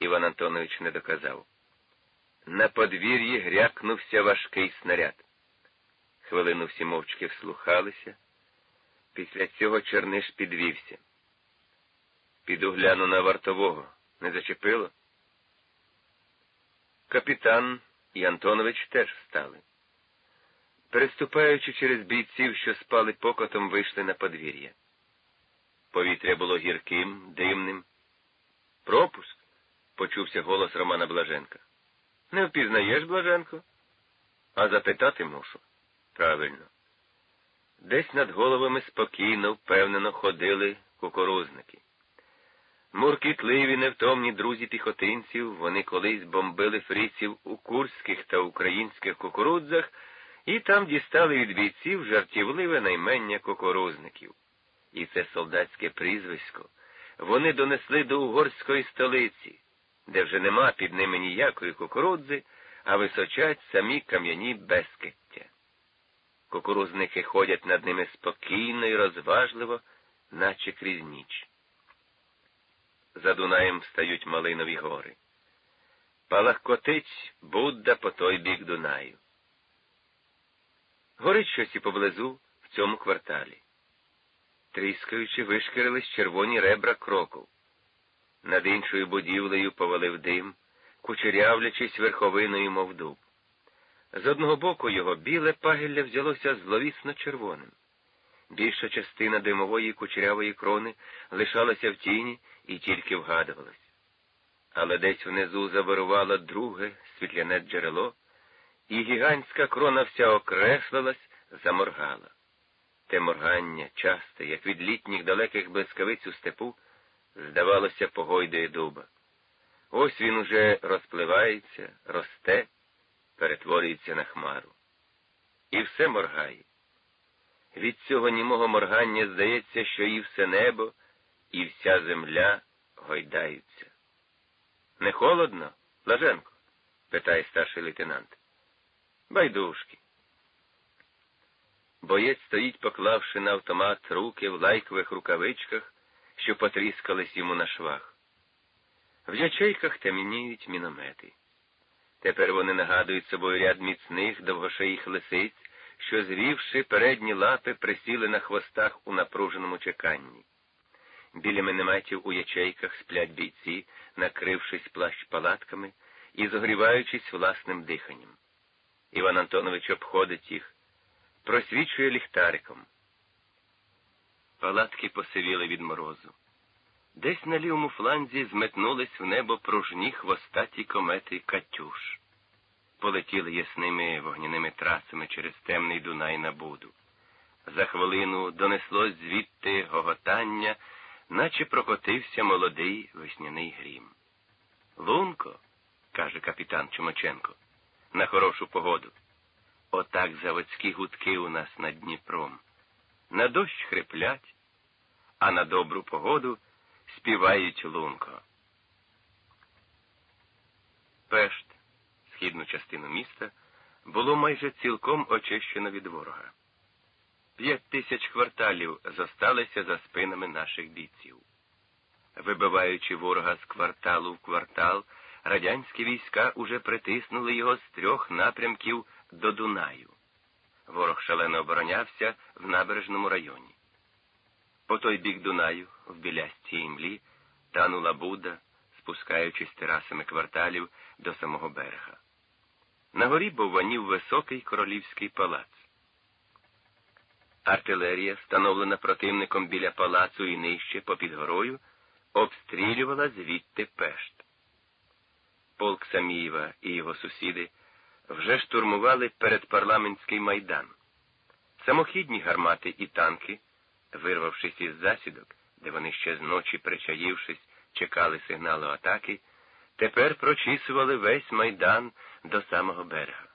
Іван Антонович не доказав. На подвір'ї грякнувся важкий снаряд. Хвилину всі мовчки вслухалися. Після цього Черниш підвівся. Піду гляну на вартового. Не зачепило? Капітан і Антонович теж встали. Переступаючи через бійців, що спали покотом, вийшли на подвір'я. Повітря було гірким, димним. Почувся голос Романа Блаженка. Не впізнаєш, Блаженко? А запитати мушу. Правильно. Десь над головами спокійно, впевнено ходили кукурузники. Муркітливі, невтомні друзі піхотинців, вони колись бомбили фриців у курських та українських кукурудзах і там дістали від бійців жартівливе наймення кукурузників. І це солдатське прізвисько вони донесли до угорської столиці, де вже нема під ними ніякої кукурудзи, а височать самі кам'яні безкиття. Кукурузники ходять над ними спокійно і розважливо, наче крізь ніч. За Дунаєм встають Малинові гори. Палахкотить Будда по той бік Дунаю. Горить щось і поблизу в цьому кварталі. Тріскаючи, вишкірились червоні ребра кроку. Над іншою будівлею повалив дим, кучерявлячись верховиною, мов дуб. З одного боку його біле пагілля взялося зловісно червоним. Більша частина димової кучерявої крони лишалася в тіні і тільки вгадувалась. Але десь внизу завирувало друге світляне джерело, і гігантська крона вся окреслилась, заморгала. Те моргання, часте, як від літніх далеких блискавиць у степу, здавалося, погойдує дуба. Ось він уже розпливається, росте, перетворюється на хмару. І все моргає. Від цього німого моргання здається, що і все небо, і вся земля гойдаються. Не холодно, Лаженко? питає старший лейтенант. Байдужки. Боєць стоїть, поклавши на автомат руки в лайкових рукавичках, що потріскались йому на швах. В ячейках темніють міномети. Тепер вони нагадують собою ряд міцних довгошиїх лисиць, що, звівши передні лапи, присіли на хвостах у напруженому чеканні. Біля мінометів у ячейках сплять бійці, накрившись плащ палатками і зогріваючись власним диханням. Іван Антонович обходить їх, просвічує ліхтариком. Палатки посивіли від морозу. Десь на лівому фланзі зметнулись в небо пружні хвостаті комети Катюш. Полетіли ясними вогняними трасами через темний Дунай на Буду. За хвилину донеслось звідти гоготання, наче прокотився молодий весняний грім. Лунко, каже капітан Чумаченко, на хорошу погоду. Отак заводські гудки у нас над Дніпром. На дощ хриплять, а на добру погоду співають лунко. Пешт, східну частину міста, було майже цілком очищено від ворога. П'ять тисяч кварталів зосталися за спинами наших бійців. Вибиваючи ворога з кварталу в квартал, радянські війська уже притиснули його з трьох напрямків до Дунаю. Ворог шалено оборонявся в набережному районі. По той бік Дунаю, в білястій імлі, танула Буда, спускаючись терасами кварталів до самого берега. На горі бовванів високий королівський палац. Артилерія, встановлена противником біля палацу і нижче попід горою, обстрілювала звідти пешт. Полк Самієва і його сусіди вже штурмували передпарламентський майдан. Самохідні гармати і танки, вирвавшись із засідок, де вони ще зночі, причаївшись, чекали сигналу атаки, тепер прочісували весь майдан до самого берега.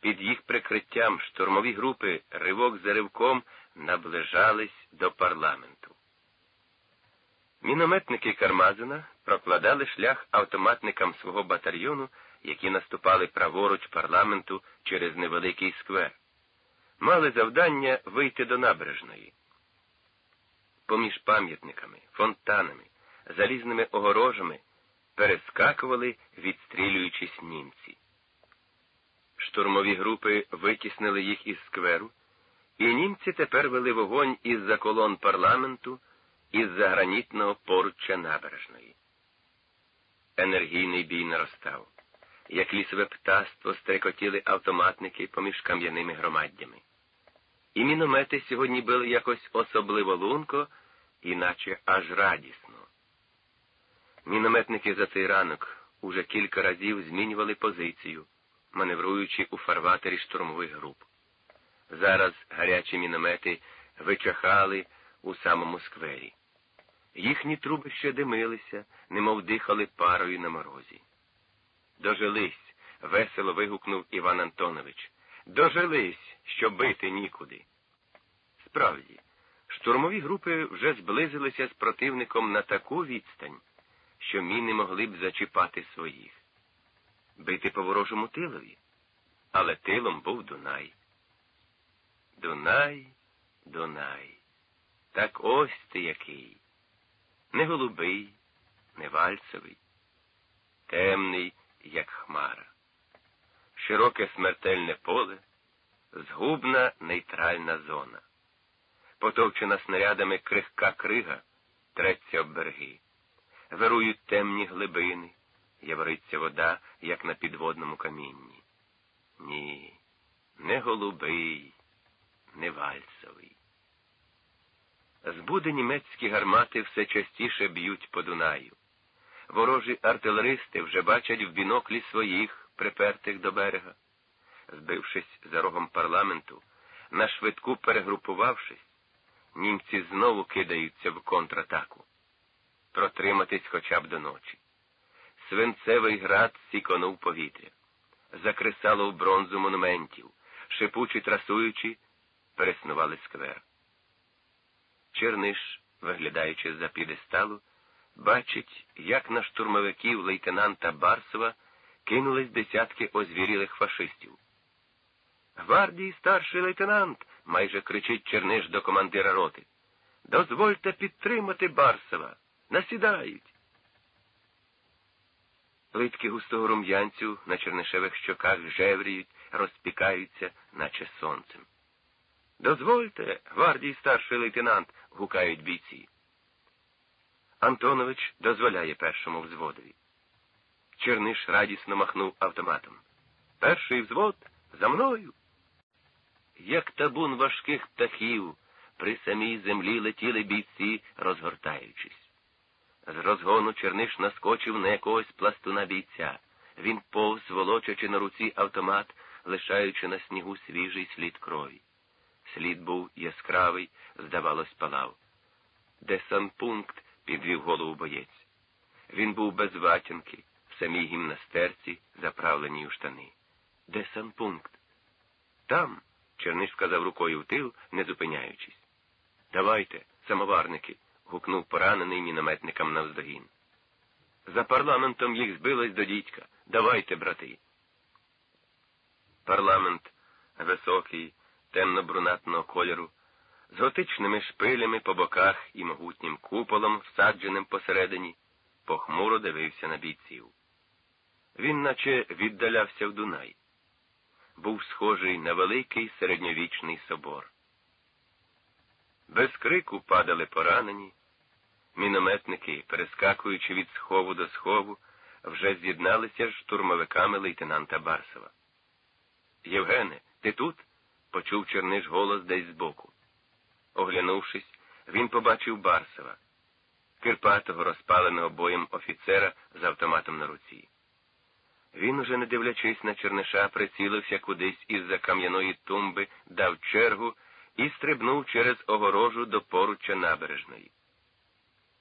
Під їх прикриттям штурмові групи ривок за ривком наближались до парламенту. Мінометники Кармазина прокладали шлях автоматникам свого батальйону, які наступали праворуч парламенту через невеликий сквер. Мали завдання вийти до набережної. Поміж пам'ятниками, фонтанами, залізними огорожами перескакували, відстрілюючись німці. Штурмові групи витіснили їх із скверу, і німці тепер вели вогонь із-за колон парламенту, із-за гранітного поруччя набережної. Енергійний бій наростав, як лісове птаство стрекотіли автоматники поміж кам'яними громаддями. І міномети сьогодні били якось особливо лунко, іначе аж радісно. Мінометники за цей ранок уже кілька разів змінювали позицію, маневруючи у фарватері штурмових груп. Зараз гарячі міномети вичахали у самому сквері. Їхні труби ще димилися, немов дихали парою на морозі. Дожились, весело вигукнув Іван Антонович. Дожились, що бити нікуди. Справді, штурмові групи вже зблизилися з противником на таку відстань, що міни могли б зачіпати своїх. Бити по ворожому тилові, але тилом був Дунай. Дунай, Дунай. Так ось ти який. Не голубий, не вальцевий, темний, як хмара, широке смертельне поле, згубна нейтральна зона. Потовчена снарядами крихка крига треться об береги. Вирують темні глибини, явориться вода, як на підводному камінні. Ні, не голубий, не вальсовий. Збуди німецькі гармати все частіше б'ють по Дунаю. Ворожі артилеристи вже бачать в біноклі своїх, припертих до берега. Збившись за рогом парламенту, на швидку перегрупувавшись, німці знову кидаються в контратаку. Протриматись хоча б до ночі. Свинцевий град сіконув повітря, закресало в бронзу монументів, шипучі трасуючи, переснували сквер. Черниш, виглядаючи за підесталу, бачить, як на штурмовиків лейтенанта Барсова кинулись десятки озвірілих фашистів. Гвардії старший лейтенант, майже кричить Черниш до командира роти. Дозвольте підтримати Барсова. Насідають. Плитки густого рум'янцю на чернишевих щоках жевріють, розпікаються, наче сонцем. Дозвольте, гвардії старший лейтенант, гукають бійці. Антонович дозволяє першому взводові. Черниш радісно махнув автоматом. Перший взвод за мною. Як табун важких птахів, при самій землі летіли бійці, розгортаючись. З розгону Черниш наскочив на якогось пластуна бійця. Він повз, волочачи на руці автомат, лишаючи на снігу свіжий слід крові. Слід був яскравий, здавалось, палав. Десанпункт підвів голову боєць. Він був без ватянки, в самій гімнастерці, заправленій у штани. Десанпункт. Там, Черниш сказав рукою в тил, не зупиняючись. Давайте, самоварники, гукнув поранений мінометникам навздогін. За парламентом їх збилось до дідька. Давайте, брати. Парламент високий, темно-брунатного кольору, з готичними шпилями по боках і могутнім куполом, всадженим посередині, похмуро дивився на бійців. Він наче віддалявся в Дунай. Був схожий на великий середньовічний собор. Без крику падали поранені, мінометники, перескакуючи від схову до схову, вже з'єдналися з штурмовиками лейтенанта Барсова. Євгене, ти тут? Почув Черниш голос десь збоку. Оглянувшись, він побачив Барсова, кирпатого розпаленого боєм офіцера з автоматом на руці. Він, уже не дивлячись на Черниша, прицілився кудись із-за кам'яної тумби, дав чергу і стрибнув через огорожу до поруччя набережної.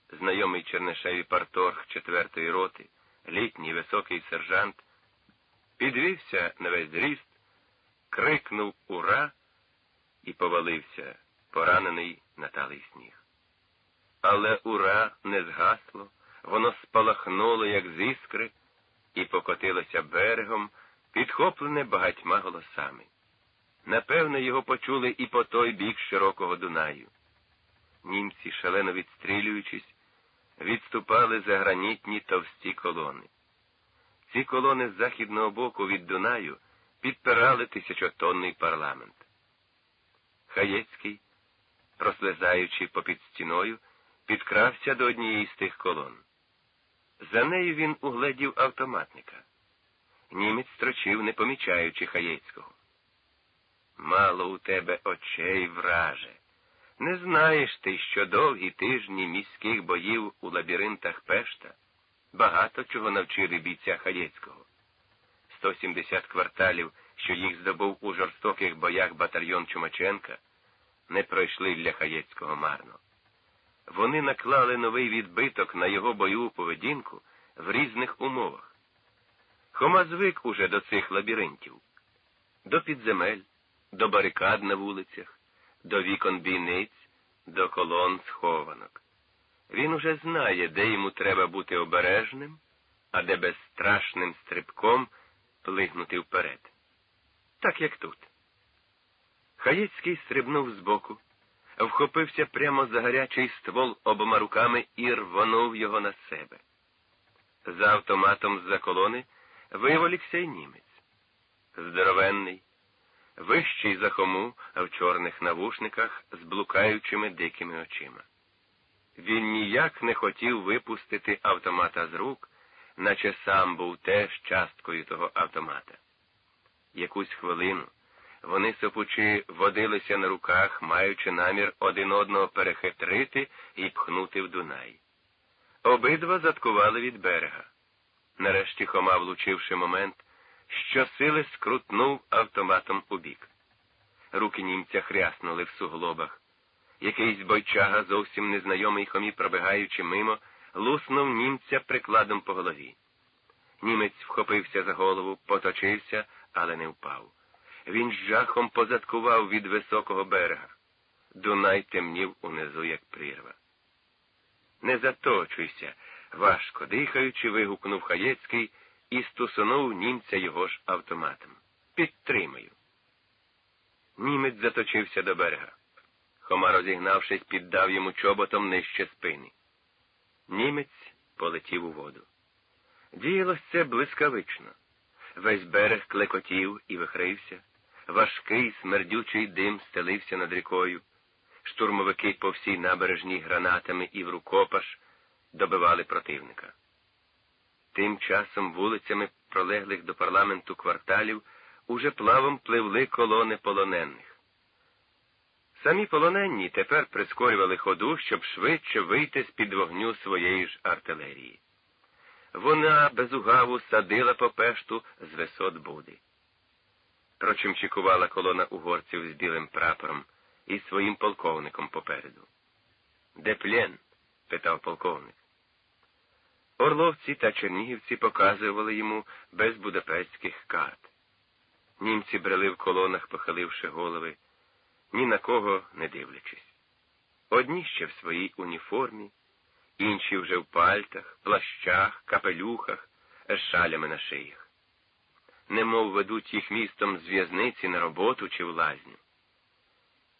Знайомий Чернишеві парторг четвертої роти, літній високий сержант, підвівся на весь зріст, крикнув Ура і повалився, поранений на талий сніг. Але ура не згасло, воно спалахнуло, як з іскри, і покотилося берегом, підхоплене багатьма голосами. Напевне, його почули і по той бік широкого Дунаю. Німці, шалено відстрілюючись, відступали за гранітні товсті колони. Ці колони з західного боку від Дунаю підпирали тисячотонний парламент. Хаєцький, прослизаючи попід стіною, підкрався до однієї з тих колон. За нею він угледів автоматника. Німець строчив, не помічаючи Хаєцького. Мало у тебе очей, враже. Не знаєш ти, що довгі тижні міських боїв у лабіринтах Пешта багато чого навчили бійця Хаєцького. 170 кварталів, що їх здобув у жорстоких боях батальйон Чумаченка, не пройшли для Хаєцького марно. Вони наклали новий відбиток на його бойову поведінку в різних умовах. Хома звик уже до цих лабіринтів, до підземель, до барикад на вулицях, до вікон бійниць, до колон схованок. Він уже знає, де йому треба бути обережним, а де безстрашним стрибком плигнути вперед. Так як тут. Хаєцький стрибнув збоку, вхопився прямо за гарячий ствол обома руками і рвонув його на себе. За автоматом з-за колони виволікся й німець. Здоровенний, вищий за хому, в чорних навушниках з блукаючими дикими очима. Він ніяк не хотів випустити автомата з рук, наче сам був теж часткою того автомата. Якусь хвилину вони сопучи водилися на руках, маючи намір один одного перехитрити і пхнути в Дунай. Обидва заткували від берега. Нарешті Хома, влучивши момент, щосили скрутнув автоматом у бік. Руки німця хряснули в суглобах. Якийсь бойчага, зовсім незнайомий хомі, пробігаючи мимо, луснув німця прикладом по голові. Німець вхопився за голову, поточився, але не впав. Він з жахом позадкував від високого берега. Дунай темнів унизу, як прірва. Не заточуйся, важко дихаючи, вигукнув Хаєцький і стусунув німця його ж автоматом. Підтримаю. Німець заточився до берега. Хома, розігнавшись, піддав йому чоботом нижче спини. Німець полетів у воду. Діялось це блискавично. Весь берег клекотів і вихрився, важкий смердючий дим стелився над рікою, штурмовики по всій набережній гранатами і в рукопаш добивали противника. Тим часом вулицями пролеглих до парламенту кварталів уже плавом пливли колони полонених. Самі полоненні тепер прискорювали ходу, щоб швидше вийти з під вогню своєї ж артилерії. Вона безугаву садила по пешту з висот буди. Прочимчикувала колона угорців з білим прапором і своїм полковником попереду. Де плен? питав полковник. Орловці та чернігівці показували йому без будапештських карт. Німці брели в колонах, похиливши голови, ні на кого не дивлячись. Одні ще в своїй уніформі, інші вже в пальтах, плащах, капелюхах, з шалями на шиях. Немов ведуть їх містом з в'язниці на роботу чи в лазню.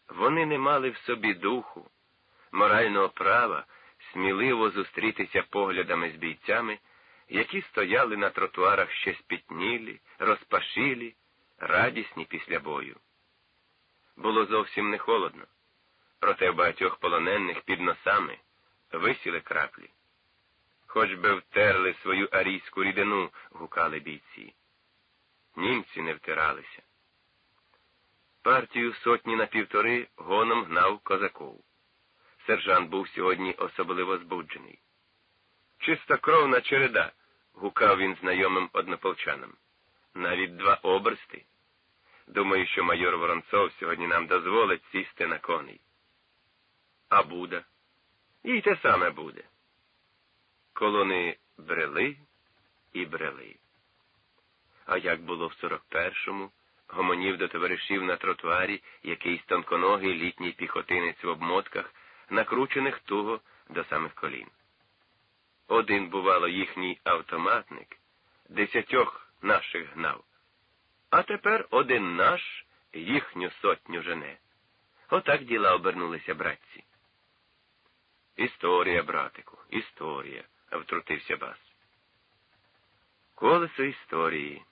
Вони не мали в собі духу, морального права сміливо зустрітися поглядами з бійцями, які стояли на тротуарах ще спітнілі, розпашілі, радісні після бою. Було зовсім не холодно, проте багатьох полонених під носами висіли краплі. Хоч би втерли свою арійську рідину, гукали бійці. Німці не втиралися. Партію сотні на півтори гоном гнав козаков. Сержант був сьогодні особливо збуджений. Чистокровна череда, гукав він знайомим однополчанам. Навіть два оберсти. Думаю, що майор Воронцов сьогодні нам дозволить сісти на коней. А буде. І те саме буде. Колони брели і брели. А як було в 41-му, гомонів до товаришів на тротуарі якийсь тонконогий літній піхотинець в обмотках, накручених туго до самих колін. Один, бувало, їхній автоматник, десятьох наших гнав, а тепер один наш їхню сотню жене. Отак діла обернулися братці. Історія, братику, історія, втрутився бас. Колесо історії.